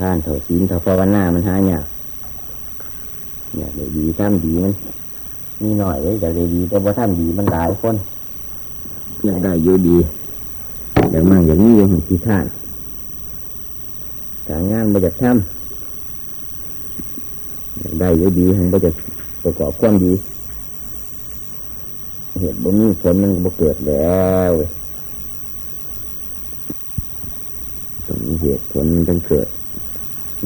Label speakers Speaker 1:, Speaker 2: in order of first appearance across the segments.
Speaker 1: ท่านเถ่าศีลเถ่าภาวนามันหายากอยากได้ดีทำดีมันมีหน่อยเลยอยากได้ดีแต่ว่าทำดีมันหลายคนอยากได้อยู่ดีอย่างมั่งอย่างนี้ยังที่ท่านการงานมาจากทำอยาได้อยู่ดีมันมาจากประกอบความดี เหตุบ่มีผลมันบ่เกิดแล้วต้องมีเหตุผลมันจึงเกิด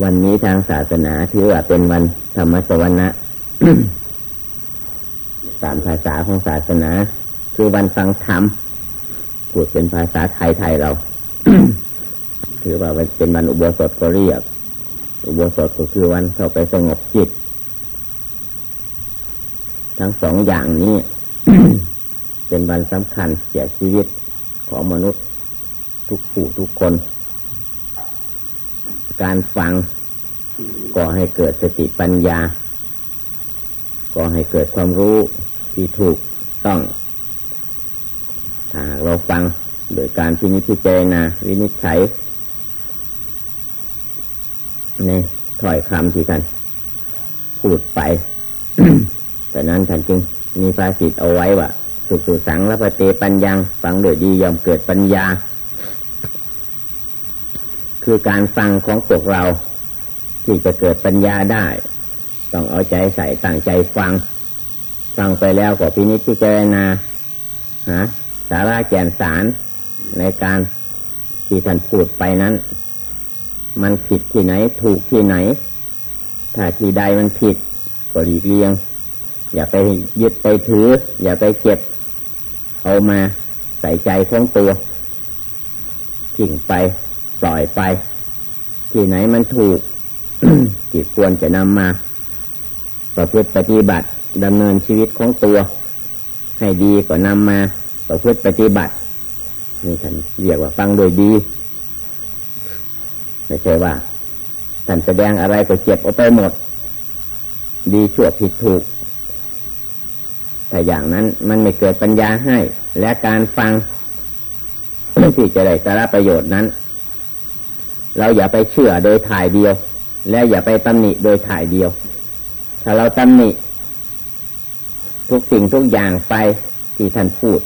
Speaker 1: วันนี้ทางศาสนาถือว่าเป็นวันธรรมสวรรณะตามภาษาของศาสนา คือวันฟังธรรมพูดเป็นภาษาไทยไทยเราถือว่าเป็นวันอุโบสถก็เรียก อุโบสถก็คือวันเข้าไปสงบจิต ทั้งสองอย่างนี้ เป็นวันสำคัญแก่ชีวิตของมนุษย์ ทุกผู้ทุกคน การฟังก่อให้เกิดสติปัญญาก่อให้เกิดความรู้ที่ถูกต้อง ถ้าเราฟังโดยการพินิจพิจารณาวินิจฉัยในถ้อยคำที่ท่านพูดไป แต่นั้นท่านจึงมีภาษิตเอาไว้ว่า สุสุสังละปเตปัญญัง ฟังโดยดียอมเกิดปัญญา คือการฟังของพวกเรา ที่จะเกิดปัญญาได้ ต้องเอาใจใส่ตั้งใจฟัง ฟังไปแล้วก็พินิจพิจารณาหาสาระแก่นสารในการที่ท่านพูดไปนั้น มันผิดที่ไหนถูกที่ไหน ถ้าที่ใดมันผิดก็หลีกเลี่ยง อย่าไปยึดไปถือ อย่าไปเก็บ เอามาใส่ใจของตัวทิ้งไป ปล่อยไป ที่ไหนมันถูกที่ควรจะนำมา ประพฤติปฏิบัติดำเนินชีวิตของตัว ให้ดีก็นำมา ประพฤติปฏิบัตินี่ท่านเรียกว่าฟังโดยดีไม่ใช่ว่าท่านแสดงอะไรก็เจ็บเอาไปหมด ดีชั่วผิดถูกแต่อย่างนั้นมันไม่เกิดปัญญาให้ และการฟังที่จะได้สาระประโยชน์นั้น เราอย่าไปเชื่อโดยถ่ายเดียว และอย่าไปตำหนิโดยถ่ายเดียว ถ้าเราตำหนิ ทุกสิ่งทุกอย่างไปที่ท่านพูด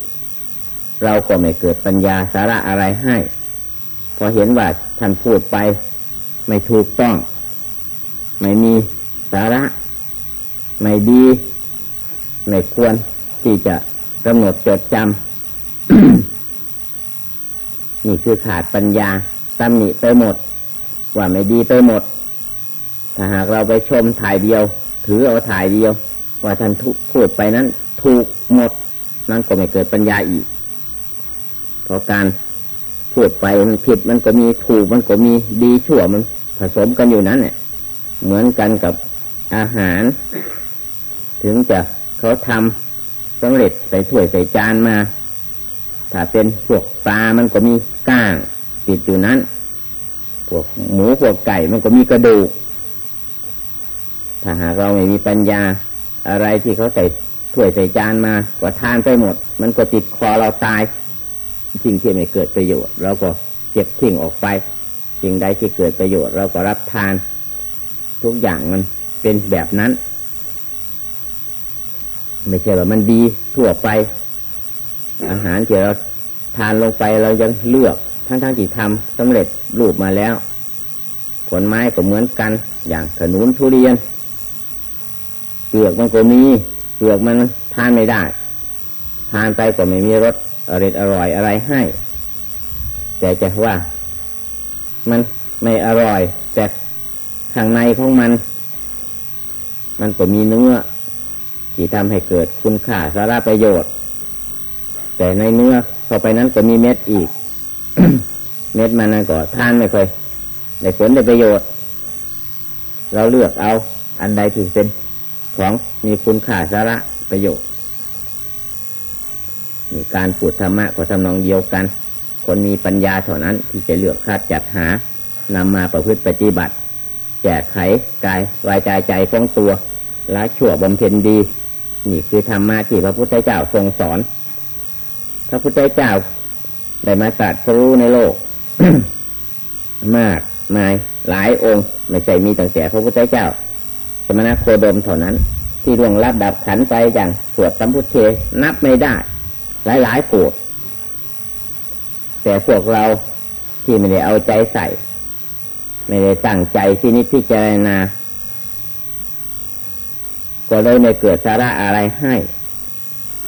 Speaker 1: เราก็ไม่เกิดปัญญาสาระอะไรให้พอเห็นว่าท่านพูดไป ไม่ถูกต้อง ไม่มีสาระ ไม่ดี ไม่ควรที่จะกำหนดจดจำนี่คือขาดปัญญา ตำหนิไปหมด ว่าไม่ดีไปหมด ถ้าหากเราไปชมถ่ายเดียว ถือเอาถ่ายเดียว ว่าท่านพูดไปนั้น ถูกหมด นั่นก็ไม่เกิดปัญญาอีก เพราะการพูดไปมันผิดมันก็มีถูกมันก็มีดีชั่วมันผสมกันอยู่นั้นเนี่ยเหมือนกันกับอาหาร ถึงจะเขาทำสำเร็จใส่ถ้วยใส่จานมา ถ้าเป็นพวกปลามันก็มีก้าง ติดอยู่นั้นพวกหมูพวกไก่มันก็มีกระดูก ถ้าหากเราไม่มีปัญญา อะไรที่เขาใส่ถ้วยใส่จานมาก็ทานไปหมด มันก็ติดคอเราตายสิ่งที่ไม่เกิดประโยชน์เราก็เก็บทิ้งออกไปสิ่งใดที่เกิดประโยชน์เราก็รับทาน ทุกอย่างมันเป็นแบบนั้น ไม่ใช่ว่ามันดีทั่วไป อาหารที่เราทานลงไปเรายังเลือก ทั้งทั้งที่ทำสำเร็จรูปมาแล้ว ผลไม้ก็เหมือนกัน อย่างขนุนทุเรียน เปลือกมันก็มีเปลือกมันทานไม่ได้ ทานไปก็ไม่มีรสอร่อยอร่อยอะไรให้ แต่จะว่า มันไม่อร่อย แต่ข้างในของมัน มันก็มีเนื้อที่ทำให้เกิดคุณค่าสาระประโยชน์ แต่ในเนื้อเข้าไปนั้นก็มีเม็ดอีก เม็ดมันนั่นก็ทานไม่เคยได้ผลได้ประโยชน์ เราเลือกเอาอันใดที่เป็นของมีคุณค่าสาระประโยชน์มีการพูดธรรมะก็ทำนองเดียวกัน คนมีปัญญาเท่านั้น ที่จะเลือกคาดจัดหานำมาประพฤติปฏิบัติ แจกไขกายวายใจใจของตัวละชั่วบำเพ็ญดี นี่คือธรรมะที่พระพุทธเจ้าทรงสอน พระพุทธเจ้า ได้มาตรัสรู้ในโลก มากมายหลายองค์ ไม่ใช่มีตั้งแต่พระพุทธเจ้า สมณโคดมเท่านั้น ที่ร่วงรับดับขันไปอย่างสวดสัมพุทเทนับไม่ได้ หลายหลายโกรธแต่พวกเราที่ไม่ได้เอาใจใส่ ไม่ได้ตั้งใจที่นิพพิจารณาก็เลยไม่เกิดสาระอะไรให้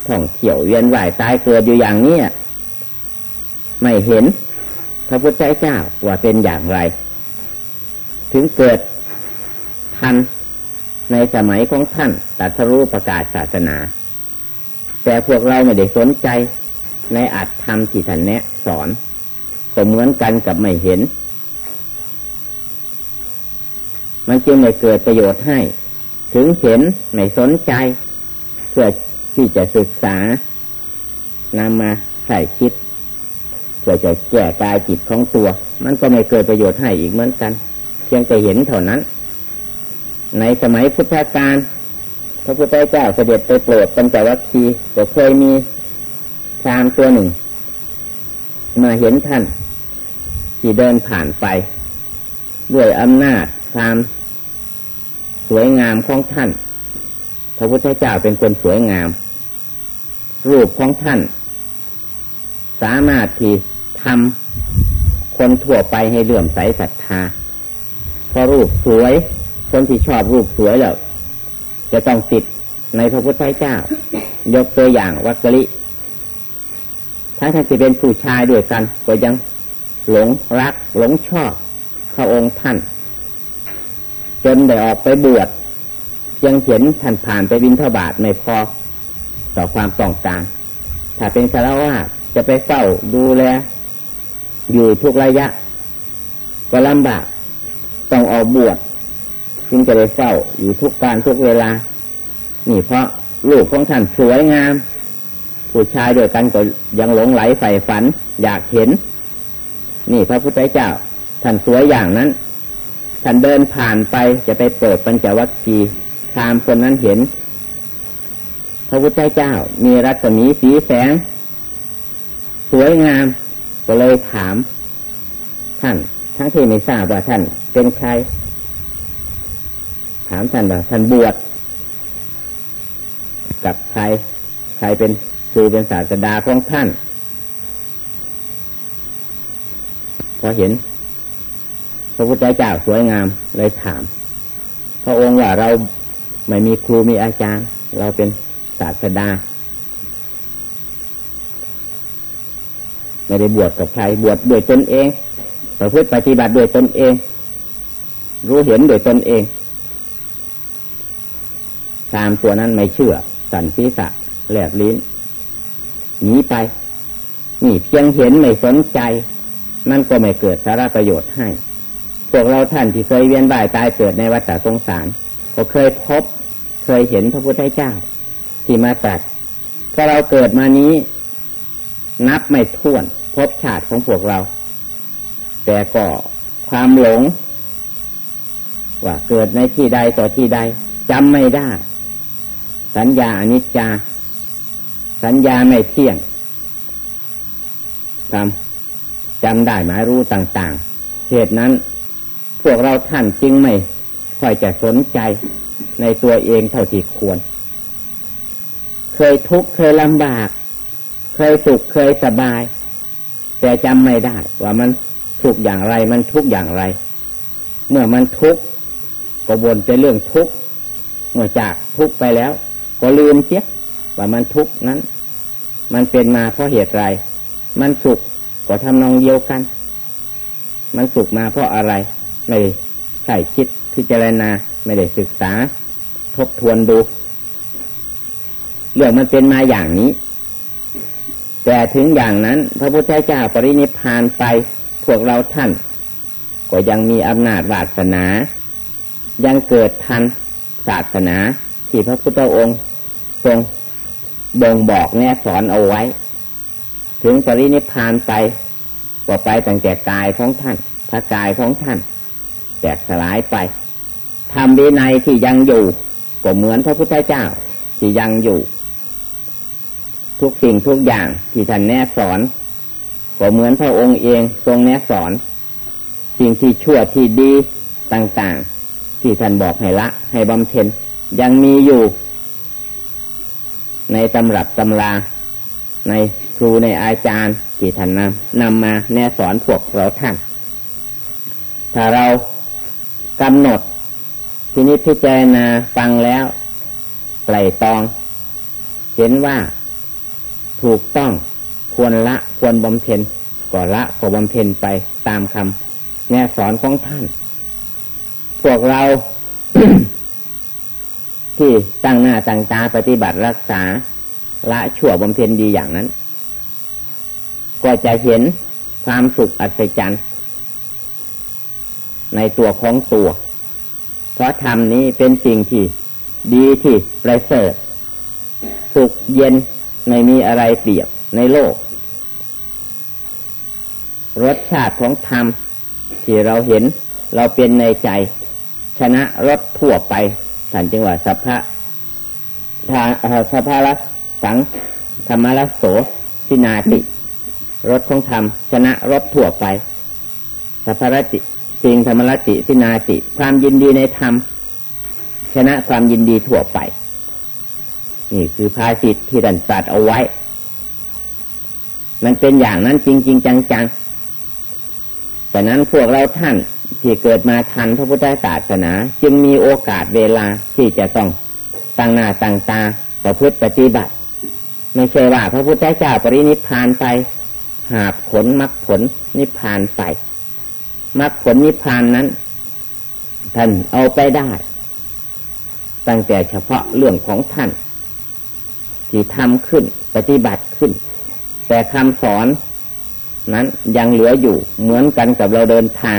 Speaker 1: ท่องเที่ยวเวียนว่ายตายเกิดอยู่อย่างนี้ ไม่เห็นพระพุทธเจ้าว่าเป็นอย่างไร ถึงเกิดทันในสมัยของท่านตัสรู้ประกาศศาสนา แต่พวกเราไม่ได้สนใจในอัตธรรมที่ท่านแนะสอนก็เหมือนกันกับไม่เห็น มันจึงไม่เกิดประโยชน์ให้ ถึงเห็นไม่สนใจ เพื่อที่จะศึกษานำมาใส่คิด เพื่อจะแก้กายจิตของตัว มันก็ไม่เกิดประโยชน์ให้อีกเหมือนกัน เพียงแต่เห็นเท่านั้น ในสมัยพุทธกาลพระพุทธเจ้าเสด็จไปโปรดปัญจวัคคีย์ก็เคยมีชามตัวหนึ่ง มาเห็นท่านที่เดินผ่านไป ด้วยอำนาจความสวยงามของท่าน พระพุทธเจ้าเป็นคนสวยงาม รูปของท่าน สามารถที่ทำคนทั่วไปให้เลื่อมใสศรัทธาพอรูปสวย คนที่ชอบรูปสวยแล้วจะต้องติดในพระพุทธเจ้า ยกตัวอย่างวัคลิถ้าท่านจะเป็นผู้ชายด้วยกันก็ยังหลงรัก หลงชอบพระองค์ท่าน จนได้ออกไปบวชยังเห็นท่านผ่านไปบินทบาทไม่พอต่อความต้องการ ถ้าเป็นคารวะ จะไปเฝ้าดูแล อยู่ทุกระยะ ก็ลำบากต้องออกบวชจึงจะได้เฝ้าอยู่ทุกการทุกเวลา นี่เพราะลูกของท่านสวยงาม ผู้ชายด้วยกันก็ยังหลงไหลใฝ่ฝัน อยากเห็น นี่พระพุทธเจ้า ท่านสวยอย่างนั้น ท่านเดินผ่านไปจะไปโปรดปัญจวัคคีย์ตามคนนั้นเห็น พระพุทธเจ้ามีรัศมีสีแสง สวยงาม ก็เลยถาม ท่าน ทั้งที่ไม่ทราบว่าท่าน เป็นใคร ถามท่านว่าท่านบวชกับใคร ใครเป็นคือเป็นศาสดาของท่าน พอเห็น พระพุทธเจ้าสวยงามเลยถาม พระองค์ว่าเราไม่มีครูมีอาจารย์ เราเป็นศาสดา ไม่ได้บวชกับใครบวชด้วยตนเองประพฤติปฏิบัติด้วยตนเอง รู้เห็นด้วยตนเองตามตัวนั้นไม่เชื่อ สันศีษะแหลบลิ้นหนีไป นี่เพียงเห็นไม่สนใจ นั่นก็ไม่เกิดสาระประโยชน์ให้ พวกเราท่านที่เคยเวียนบ่ายตายเกิดในวัฏสงสาร ก็เคยพบ เคยเห็นพระพุทธเจ้า ที่มาตรัสพอเราเกิดมานี้ นับไม่ถ้วน พบชาติของพวกเรา แต่ก็ความหลง ว่าเกิดในที่ใดต่อที่ใดจำไม่ได้ สัญญาอนิจจา สัญญาไม่เที่ยงจำจำได้หมายรู้ต่างๆ เหตุนั้น พวกเราท่านจึงไม่ค่อยจะสนใจในตัวเองเท่าที่ควร เคยทุกข์เคยลำบาก เคยสุขเคยสบาย แต่จำไม่ได้ ว่ามันสุขอย่างไร มันทุกข์อย่างไร เมื่อมันทุกข์ก็บ่นแต่เรื่องทุกข์เมื่อจากทุกข์ไปแล้ว ก็ลืมเสียว่ามันทุกข์นั้น มันเป็นมาเพราะเหตุไร มันสุขก็ทำนองเดียวกัน มันสุขมาเพราะอะไรไม่ใช่คิดพิจารณาไม่ได้ศึกษา ทบทวนดูเรื่องมันเป็นมาอย่างนี้ แต่ถึงอย่างนั้น พระพุทธเจ้าปรินิพานไปพวกเราท่าน ก็ยังมีอำนาจวาสนา ยังเกิดทันศาสนาที่พระพุทธองค์ทรงบ่งบอกแน่สอนเอาไว้ ถึงปรินิพานไปก็ไปตั้งแต่กายของท่านถ้ากายของท่าน แตกสลายไปทำวินัยที่ยังอยู่ก็เหมือนพระพุทธเจ้าที่ยังอยู่ ทุกสิ่งทุกอย่างที่ท่านแน่สอน ก็เหมือนพระองค์เองทรงแน่สอน สิ่งที่ชั่วที่ดีต่างๆ ที่ท่านบอกให้ละ ให้บำเพ็ญยังมีอยู่ ในตำรับตำรา ในครูในอาจารย์ที่ท่านนำนำมาแนะสอนพวกเราท่าน ถ้าเรากำหนดทีนี้พิจารณาฟังแล้วไตรตอง เห็นว่า ถูกต้องควรละควรบำเพ็ญก็ละก็บำเพ็ญไปตามคำแนสอนของท่าน พวกเรา ที่ตั้งหน้าตั้งตาปฏิบัติรักษา ละชั่วบำเพ็ญดีอย่างนั้น ก็จะเห็นความสุขอัศจรรย์ในตัวของตัว เพราะธรรมนี้เป็นสิ่งที่ดีที่ประเสริฐสุขเย็น ไม่มีอะไรเปรียบในโลก รสชาติของธรรม ที่เราเห็นเราเป็นในใจ ชนะรสทั่วไปท่านจึงว่าสัพพะทาสัพพะรัสังธรรมรัสโสสินาติรสของธรรม ชนะรสทั่วไปสัพพะรติสิงธรรมรติสินาติความยินดีในธรรมชนะความยินดีทั่วไป นี่คือภาสิทธิ์ที่ดันสัตว์เอาไว้ มันเป็นอย่างนั้นจริงๆจังๆแต่นั้นพวกเราท่านที่เกิดมาทันพระพุทธศาสนา จึงมีโอกาสเวลาที่จะต้องตั้งหน้าตั้งตาประพฤติปฏิบัติ ไม่ใช่ว่าพระพุทธเจ้าปรินิพานไป หาผลมรรคผลนิพพานไปมรรคผลนิพพานนั้น ท่านเอาไปได้ ตั้งแต่เฉพาะเรื่องของท่าน ที่ทำขึ้น ปฏิบัติขึ้น แต่คำสอนนั้นยังเหลืออยู่เหมือนกันกับเราเดินทาง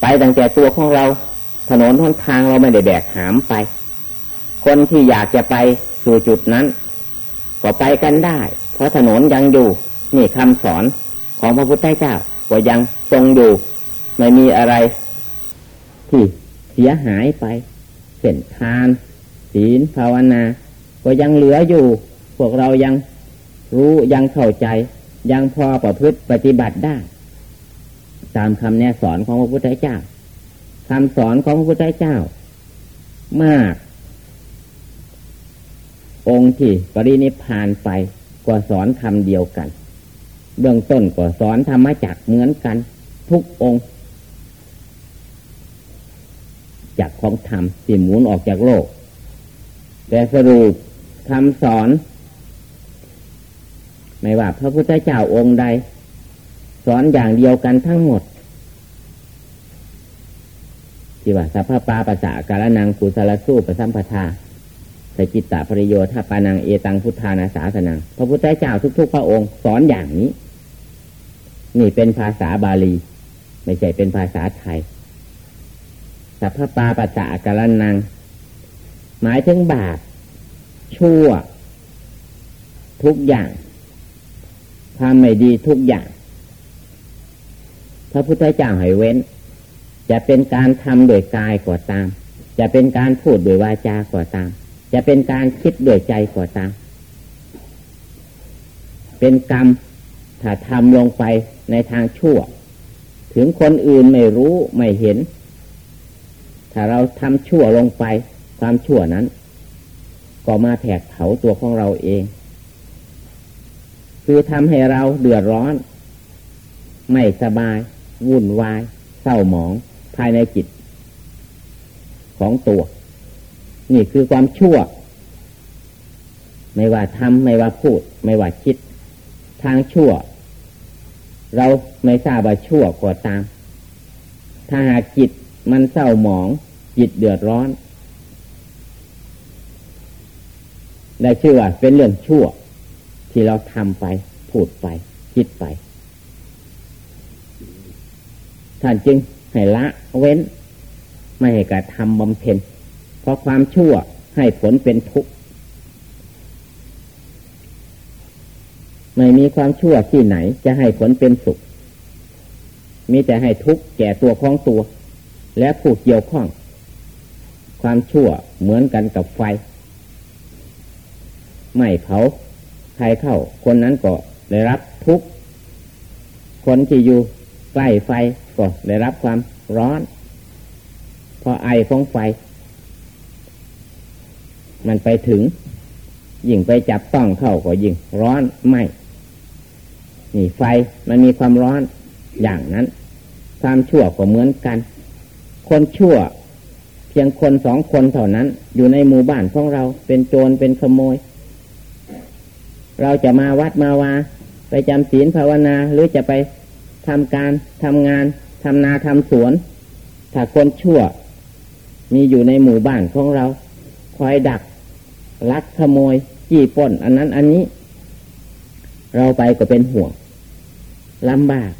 Speaker 1: ไปตั้งแต่ตัวของเรา ถนนทนทางเราไม่ได้แบกหามไป คนที่อยากจะไปสู่จุดนั้น ก็ไปกันได้ เพราะถนนยังอยู่ นี่คำสอนของพระพุทธเจ้าก็ยังทรงอยู่ ไม่มีอะไร ที่เสียหายไปเส้นทานศีลภาวนา ก็ยังเหลืออยู่ พวกเรายังรู้ยังเข้าใจ ยังพอประพฤติปฏิบัติได้ ตามคำแนะสอนของพระพุทธเจ้าคำสอนของพระพุทธเจ้า มาก องค์ที่ปรินิพานไปกว่าสอนคำเดียวกัน เบื้องต้นก็สอนธรรมจักเหมือนกัน ทุกองค์จากของธรรมที่หมุนออกจากโลกแต่สรุป คำสอน ไม่ว่าพระพุทธเจ้าองค์ใด สอนอย่างเดียวกันทั้งหมด ที่ว่าสัพพปาปัสสะการนังกุศลสู้ประสัมปทาสจิตตปริโยธาปานังเอตังพุทธานาสาสนัง พระพุทธเจ้าทุก ๆ พระองค์สอนอย่างนี้ นี่เป็นภาษาบาลี ไม่ใช่เป็นภาษาไทย สัพพปาปัจจากรนัง หมายถึงบาป ชั่ว ทุกอย่างทำไม่ดีทุกอย่าง พระพุทธเจ้าให้เว้น จะเป็นการทำโดยกายก็ตาม จะเป็นการพูดโดยวาจาก็ตาม จะเป็นการคิดโดยใจก็ตาม เป็นกรรมถ้าทำลงไปในทางชั่ว ถึงคนอื่นไม่รู้ไม่เห็น ถ้าเราทำชั่วลงไป ความชั่วนั้น ก็มาแผกเผาตัวของเราเอง คือทำให้เราเดือดร้อน ไม่สบาย วุ่นวาย เศร้าหมองภายในจิต ของตัว นี่คือความชั่ว ไม่ว่าทำไม่ว่าพูด ไม่ว่าคิด ทางชั่ว เราไม่ทราบว่าชั่วกว่าตาม ถ้าหากจิตมันเศร้าหมอง จิตเดือดร้อน ได้ชื่อว่าเป็นเรื่องชั่ว ที่เราทำไป พูดไป คิดไป ท่านจึงให้ละเว้น ไม่ให้กระทำบำเพ็ญเพราะความชั่วให้ผลเป็นทุกข์ไม่มีความชั่วที่ไหนจะให้ผลเป็นสุข มีแต่ให้ทุกข์แก่ตัวของตัว และผู้เกี่ยวข้อง ความชั่วเหมือนกันกับไฟ ไม่เผาใครเข้า คนนั้นก็ได้รับทุกข์คนที่อยู่ใกล้ไฟก็ได้รับความร้อนพอไอของไฟ มันไปถึง ยิ่งไปจับต้องเข้าก็ยิ่งร้อนไหมนี่ไฟมันมีความร้อนอย่างนั้น ความชั่วก็เหมือนกัน คนชั่ว เพียงคนสองคนเท่านั้น อยู่ในหมู่บ้านของเราเป็นโจรเป็นขโมย เราจะมาวัดมาวาไปจำศีลภาวนาหรือจะไปทำการทำงานทำนาทำสวน ถ้าคนชั่ว มีอยู่ในหมู่บ้านของเรา คอยดัก ลักขโมยจี้ป้น อันนั้นอันนี้ เราไปก็เป็นห่วงลำบาก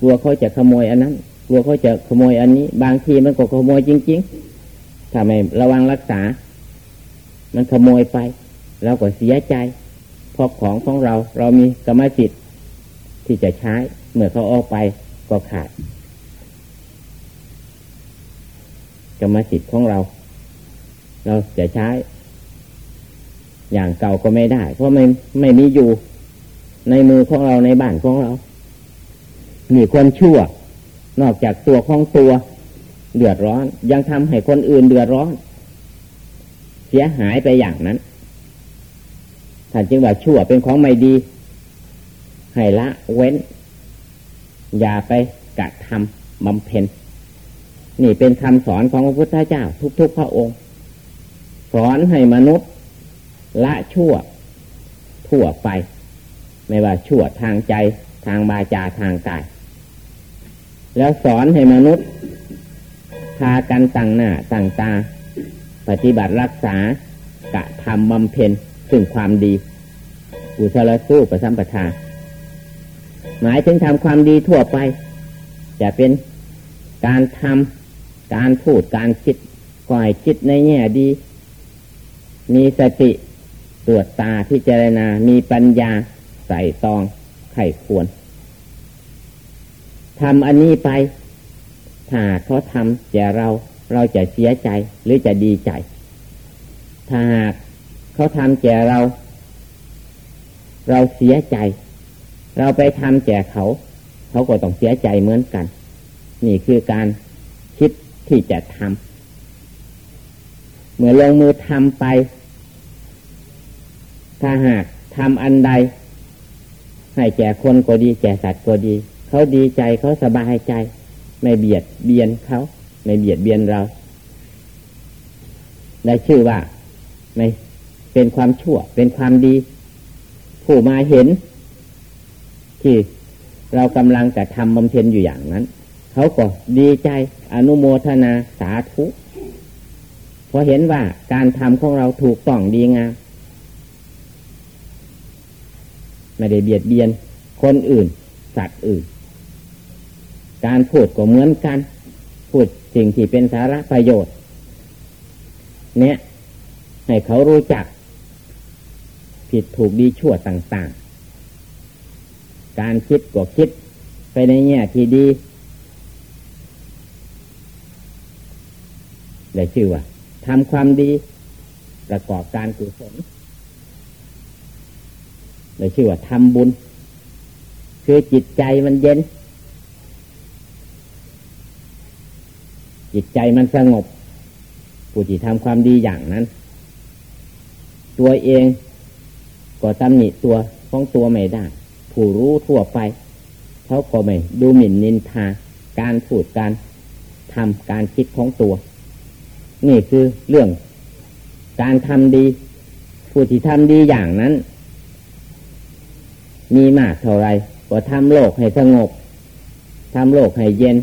Speaker 1: กลัวเขาจะขโมยอันนั้น กลัวเขาจะขโมยอันนี้ บางทีมันก็ขโมยจริง ๆ ถ้าไม่ระวังรักษา มันขโมยไป เราก็เสียใจ ราะของของเราเรามีกรรมสิทธิ์ที่จะใช้เมื่อเขาออกไปก็ขาดกรรมสิทธิ์ของเรา เราจะใช้ อย่างเก่าก็ไม่ได้ เพราะไม่ไม่มีอยู่ในมือของเราในบ้านของเรามีคนชั่ว นอกจากตัวของตัว เดือดร้อน ยังทำให้คนอื่นเดือดร้อน เสียหายไปอย่างนั้น ท่านจึงว่าชั่วเป็นของไม่ดี ให้ละเว้น อย่าไปกระทำบำเพ็ญนี่เป็นคำสอนของพระพุทธเจ้า ทุก ๆ พระองค์ สอนให้มนุษย์ ละชั่ว ทั่วไป ไม่ว่าชั่วทางใจทางบาจาทางกาย แล้วสอนให้มนุษย์ พากันตั้งหน้าตั้งตา ปฏิบัติรักษากะทำบำเพ็ญ ซึ่งความดี อุศลสู้ประสัมปทา หมายถึงทำความดีทั่วไป จะเป็นการทำการพูดการคิดก่อยคิดในแง่ดี มีสติตรวจตาพิจารณา มีปัญญาใส่ตองไข่ควรทำอันนี้ไปถ้าเขาทำแก่เรา เราจะเสียใจหรือจะดีใจ ถ้าหาก เขาทำแก่เรา เราเสียใจ เราไปทำแก่เขา เขาก็ต้องเสียใจเหมือนกัน นี่คือการคิดที่จะทำเมื่อลงมือทำไป ถ้าหากทำอันใด ให้แก่คนก็ดี แก่สัตว์ก็ดี เขาดีใจเขาสบายใจ ไม่เบียดเบียนเขา ไม่เบียดเบียนเรา ได้ชื่อว่า ไม่ เป็นความชั่ว เป็นความดี ผู้มาเห็น ที่เรากำลังจะทำบำเพ็ญอยู่อย่างนั้น เขาก็ดีใจอนุโมทนาสาธุเพราะเห็นว่าการทำของเราถูกต้องดีงามไม่ได้เบียดเบียนคนอื่น สัตว์อื่น การพูดก็เหมือนกัน พูดสิ่งที่เป็นสาระประโยชน์ เนี่ยให้เขารู้จัก ผิดถูกดีชั่วต่างๆ การคิดก็คิดไปในแง่ที่ดีได้ชื่อว่าทำความดี ประกอบการกุศลได้ชื่อว่าทำบุญ คือจิตใจมันเย็น จิตใจมันสงบผู้ที่ทำความดีอย่างนั้น ตัวเอง ก็ตำหนิตัวของตัวไม่ได้ ผู้รู้ทั่วไป เขาก็ไม่ดูหมิ่นนินทา การพูดการทำการคิดของตัว นี่คือเรื่อง การทำดี ผู้ที่ทำดีอย่างนั้น มีมากเท่าไรก็ทำโลกให้สงบทำโลกให้เย็น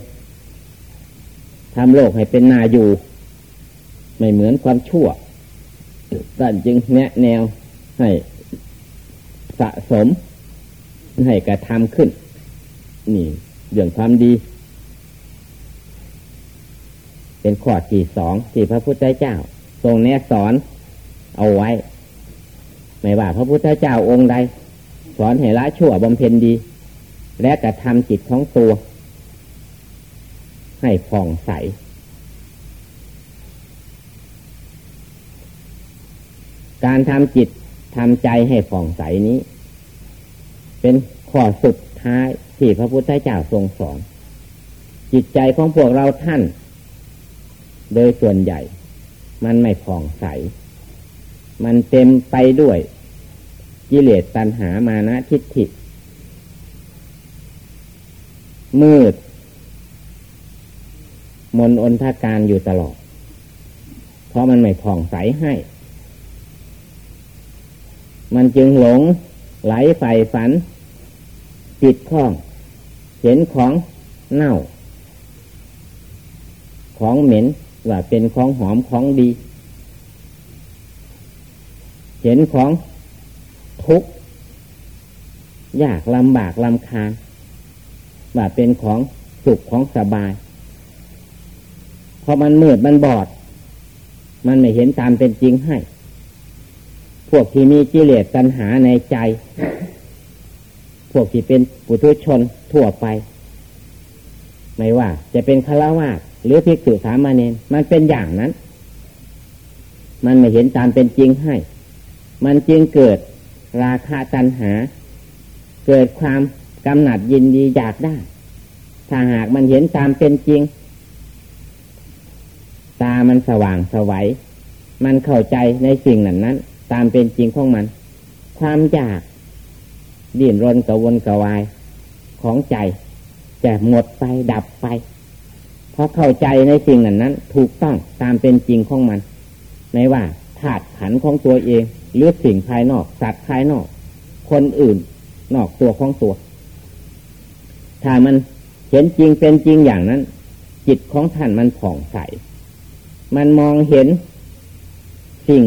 Speaker 1: ทำโลกให้เป็นนาอยู่ ไม่เหมือนความชั่วท่านจึงแนะแนวให้ สะสม ให้กระทำขึ้น นี่เรื่องความดี เป็นข้อที่สองที่พระพุทธเจ้า ทรงแนะสอนเอาไว้ ไม่ว่าพระพุทธเจ้าองค์ใดสอนให้ละชั่วบำเพ็ญดี และกระทำจิตของตัว ให้ผ่องใสการทำจิต ทำใจให้ผ่องใสนี้ เป็นข้อสุดทท้ายที่พระพุทธเจ้าทรงสอน จิตใจของพวกเราท่าน โดยส่วนใหญ่ มันไม่ผ่องใส มันเต็มไปด้วยกิเลสตัณหามานะทิฏฐิ มืด มนอนทาการอยู่ตลอด เพราะมันไม่ผ่องใสให้ มันจึงหลงไหลใฝ่ฝันจิตข้อง เห็นของเน่า ของเหม็นว่าเป็นของหอมของดี เห็นของทุกข์ยากลำบากลำคาญว่าเป็นของสุขของสบายพอมันมืดมันบอด มันไม่เห็นตามเป็นจริงให้ พวกที่มีกิเลสตัณหาในใจ พวกที่เป็นปุถุชนทั่วไป ไม่ว่า จะเป็นฆราวาสหรือภิกษุสามเณรมันเป็นอย่างนั้น มันไม่เห็นตามเป็นจริงให้ มันจึงเกิดราคาตัณหา เกิดความกำหนัดยินดีอยากได้ ถ้าหากมันเห็นตามเป็นจริง ตามันสว่างสวัย มันเข้าใจในสิ่งนั้นนั้น ตามเป็นจริงของมัน ความอยากดิ้นรนกระวนกระวายของใจจะหมดไปดับไป เพราะเข้าใจในสิ่งนั้นนั้น ถูกต้องตามเป็นจริงของมัน ไม่ว่าธาตุขันของตัวเองหรือสิ่งภายนอก สัตว์ภายนอก คนอื่น นอกตัวของตัว ถ้ามันเห็นจริงเป็นจริงอย่างนั้น จิตของท่านมันผ่องใส มันมองเห็นสิ่ง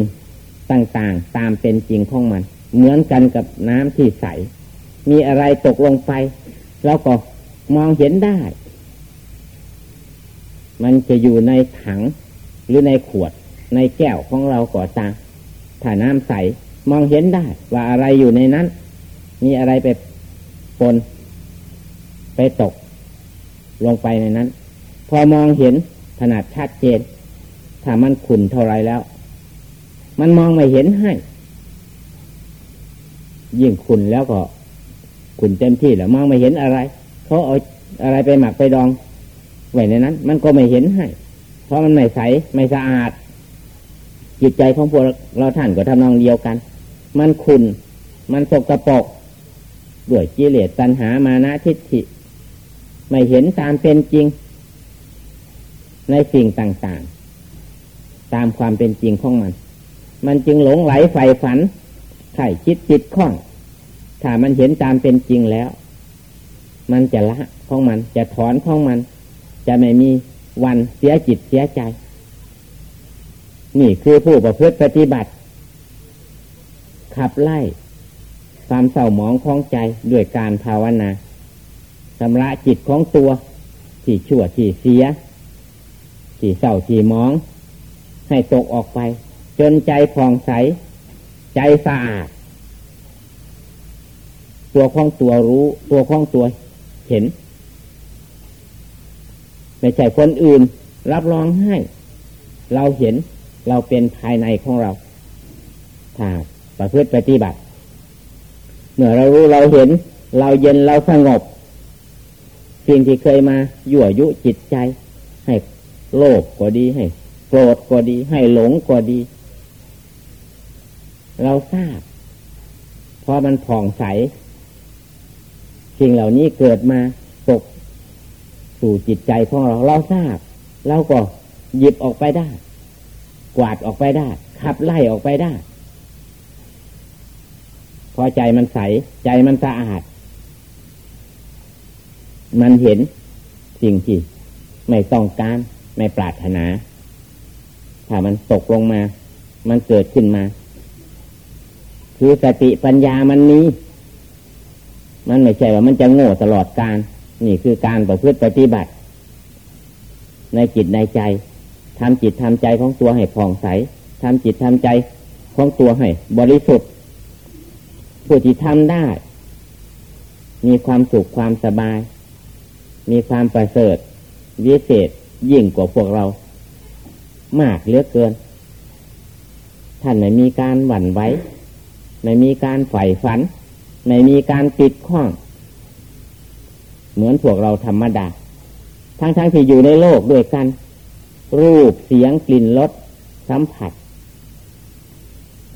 Speaker 1: ต่างๆ ตามเป็นจริงของมัน เหมือนกันกับน้ำที่ใส มีอะไรตกลงไปเราก็มองเห็นได้ มันจะอยู่ในถังหรือในขวด ในแก้วของเราก่อตามถ้าน้ำใสมองเห็นได้ ว่าอะไรอยู่ในนั้น มีอะไรไปปนไปตก ลงไปในนั้น พอมองเห็นขนาดชัดเจน ถ้ามันขุ่นเท่าไรแล้ว มันมองไม่เห็นให้ ยิ่งขุนแล้วก็ขุนเต็มที่แล้วมองไม่เห็นอะไรเขาเอาอะไรไปหมักไปดอง ไว้ในนั้น มันก็ไม่เห็นให้ เพราะมันไม่ใสไม่สะอาด จิตใจของพวกเราท่านก็ทำนองเดียวกัน มันขุนมันสกรปรกด้วยกิเลสตัณหามานะทิฏฐิ ไม่เห็นตามเป็นจริง ในสิ่งต่างๆ ตามความเป็นจริงของมัน มันจึงหลงไหลใฝ่ฝันไข่คิดจิตข้อง ถ้ามันเห็นตามเป็นจริงแล้ว มันจะละของมัน จะถอนของมัน จะไม่มีวันเสียจิตเสียใจ นี่คือผู้ประพฤติปฏิบัติ ขับไล่ความเศร้าหมองของใจด้วยการภาวนาชำระจิตของตัว ที่ชั่วที่เสีย ที่เศร้าที่มอง ให้ตกออกไป จนใจผ่องใส ใจสะอาด ตัวของตัวรู้ ตัวของตัวเห็น ไม่ใช่คนอื่น รับรองให้ เราเห็นเราเป็นภายในของเราถ้าประพฤติปฏิบัติ เมื่อเรารู้เราเห็น เราเย็นเราสงบ สิ่งที่เคยมายั่วยุจิตใจ ให้โลภก็ดีให้โกรธก็ดี ให้หลงก็ดี เราทราบเพราะมันผ่องใส สิ่งเหล่านี้เกิดมาตกสู่จิตใจของเรา เราทราบ เราก็หยิบออกไปได้ กวาดออกไปได้ ขับไล่ออกไปได้ พอใจมันใส ใจมันสะอาด มันเห็นสิ่งที่ไม่ต้องการ ไม่ปรารถนา ถ้ามันตกลงมา มันเกิดขึ้นมา คือสติปัญญามันนี้ มันไม่ใช่ว่ามันจะโง่ตลอดการ นี่คือการประพฤติปฏิบัติ ในจิตในใจทำจิตทำใจของตัวให้ผ่องใสทำจิตทำใจของตัวให้บริสุทธิ์ผู้ที่ทำได้ มีความสุขความสบาย มีความประเสริฐวิเศษยิ่งกว่าพวกเรา มากเหลือเกิน ท่านไม่มีการหวั่นไหว ไม่มีการใฝ่ฝัน ไม่มีการติดข้อง เหมือนพวกเราธรรมดา ทั้งๆทที่อยู่ในโลกด้วยกัน รูปเสียงกลิ่นรสสัมผัส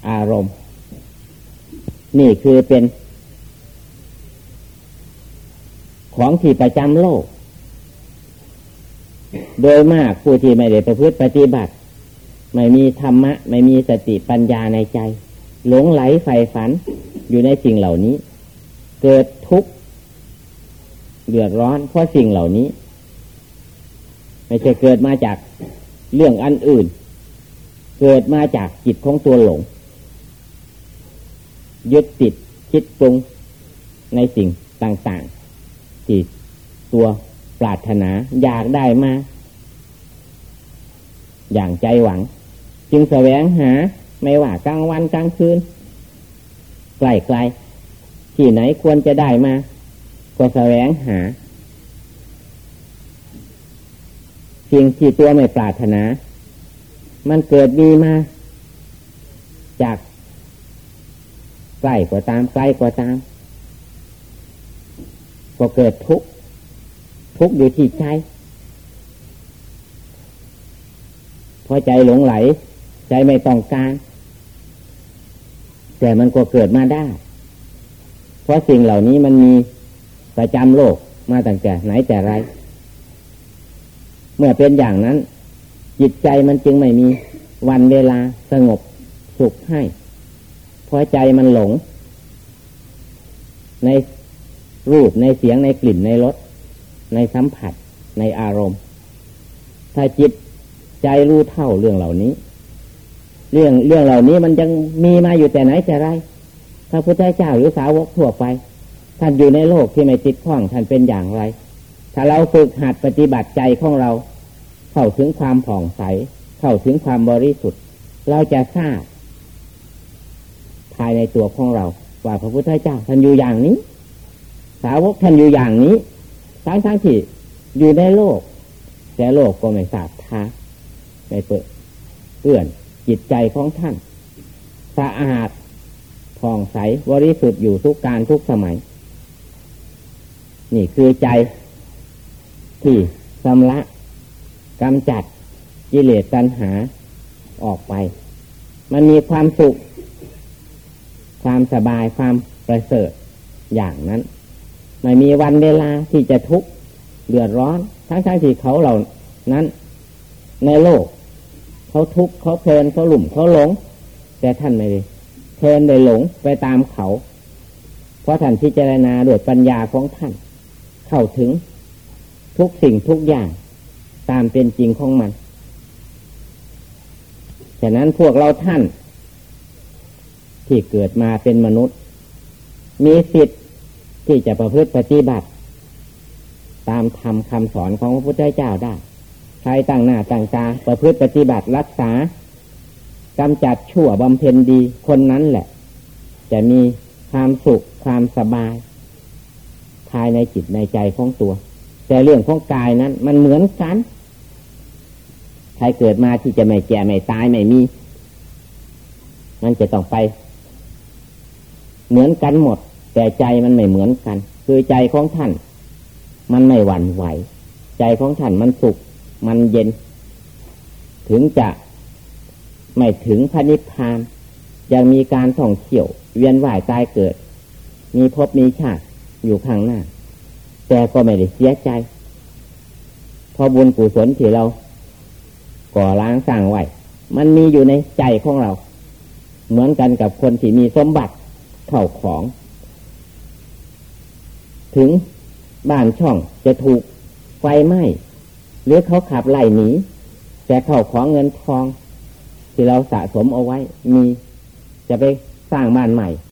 Speaker 1: อารมณ์ นี่คือเป็น ของที่ประจำโลก โดยมากผู้ที่ไม่ได้ประพฤติปฏิบัติ ไม่มีธรรมะ ไม่มีสติปัญญาในใจ หลงไหลใฝ่ฝันอยู่ในสิ่งเหล่านี้ เกิดทุกข์เดือดร้อนเพราะสิ่งเหล่านี้ ไม่ใช่เกิดมาจากเรื่องอันอื่น เกิดมาจากจิตของตัวหลง ยึดติดคิดปรุงในสิ่งต่างๆที่ตัวปรารถนาอยากได้มา อย่างใจหวัง จึงแสวงหา ไม่ว่ากลางวันกลางคืนไกลๆที่ไหนควรจะได้มา ก็แสวงหาสิ่งที่ตัวไม่ปรารถนา มันเกิดมีมา จากใกล้กว่าตามใกล้กว่าตาม ก็เกิดทุกข์ทุกข์อยู่ที่ใจพอใจหลงไหล ใจไม่ต้องการ แต่มันก็เกิดมาได้ เพราะสิ่งเหล่านี้มันมีประจำโลกมาตั้งแต่ไหนแต่ไร เมื่อเป็นอย่างนั้น จิตใจมันจึงไม่มีวันเวลาสงบสุขให้เพราะใจมันหลง ในรูปในเสียงในกลิ่นในรสในสัมผัสในอารมณ์ ถ้าจิตใจรู้เท่าเรื่องเหล่านี้ เรื่องเรื่องเหล่านี้มันยังมีมาอยู่แต่ไหนแต่ไรพระพุทธเจ้าหรือสาวกทั่วไป ท่านอยู่ในโลกที่ไม่ติดข้องท่านเป็นอย่างไร ถ้าเราฝึกหัดปฏิบัติใจของเรา เข้าถึงความผ่องใส เข้าถึงความบริสุทธิ์ เราจะทราบภายในตัวของเรา ว่าพระพุทธเจ้าท่านอยู่อย่างนี้ สาวกท่านอยู่อย่างนี้ทั้งทั้งที่อยู่ในโลก แต่โลกก็ไม่ทราบท่าไม่เปิดเปื่อน จิตใจของท่านสะอาดผ่องใสบริสุทธิ์อยู่ทุกการทุกสมัย นี่คือใจที่สำละกำจัดกิเลสตัณหาออกไป มันมีความสุข ความสบายความประเสริฐอย่างนั้น ไม่มีวันเวลาที่จะทุกข์เดือดร้อนทั้งๆที่เขาเหล่านั้น ในโลก เขาทุกข์เขาเพลินเขาหลุ่มเขาหลง แต่ท่านไม่ได้เพลินได้หลงไปตามเขา เพราะท่านพิจารณาด้วยปัญญาของท่าน เข้าถึงทุกสิ่งทุกอย่างตามเป็นจริงของมันฉะนั้นพวกเราท่าน ที่เกิดมาเป็นมนุษย์ มีสิทธิ์ที่จะประพฤติปฏิบัติ ตามธรรมคำสอนของพระพุทธเจ้าได้ ใครตั้งหน้าตั้งตาประพฤติปฏิบัติรักษากำจัดชั่วบำเพ็ญดีคนนั้นแหละ จะมีความสุขความสบาย ภายในจิตในใจของตัว แต่เรื่องของกายนั้น มันเหมือนกันใครเกิดมาที่จะไม่แก่ไม่ตายไม่มี มันจะต้องไป เหมือนกันหมด แต่ใจมันไม่เหมือนกัน คือใจของท่าน มันไม่หวั่นไหว ใจของท่านมันสุข มันเย็น ถึงจะไม่ถึงพระนิพพาน ยังมีการท่องเที่ยว เวียนว่ายตายเกิด มีพบมีชาติอยู่ข้างหน้า แต่ก็ไม่ได้เสียใจเพราะบุญกุศลที่เรา ก่อล้างสร้างไว้ มันมีอยู่ในใจของเรา เหมือนกันกับคนที่มีสมบัติเข่าของ ถึงบ้านช่องจะถูกไฟไหม้ หรือเขาขับไล่หนีแต่เขาขอเงินทอง ที่เราสะสมเอาไว้ มีจะไปสร้างบ้านใหม่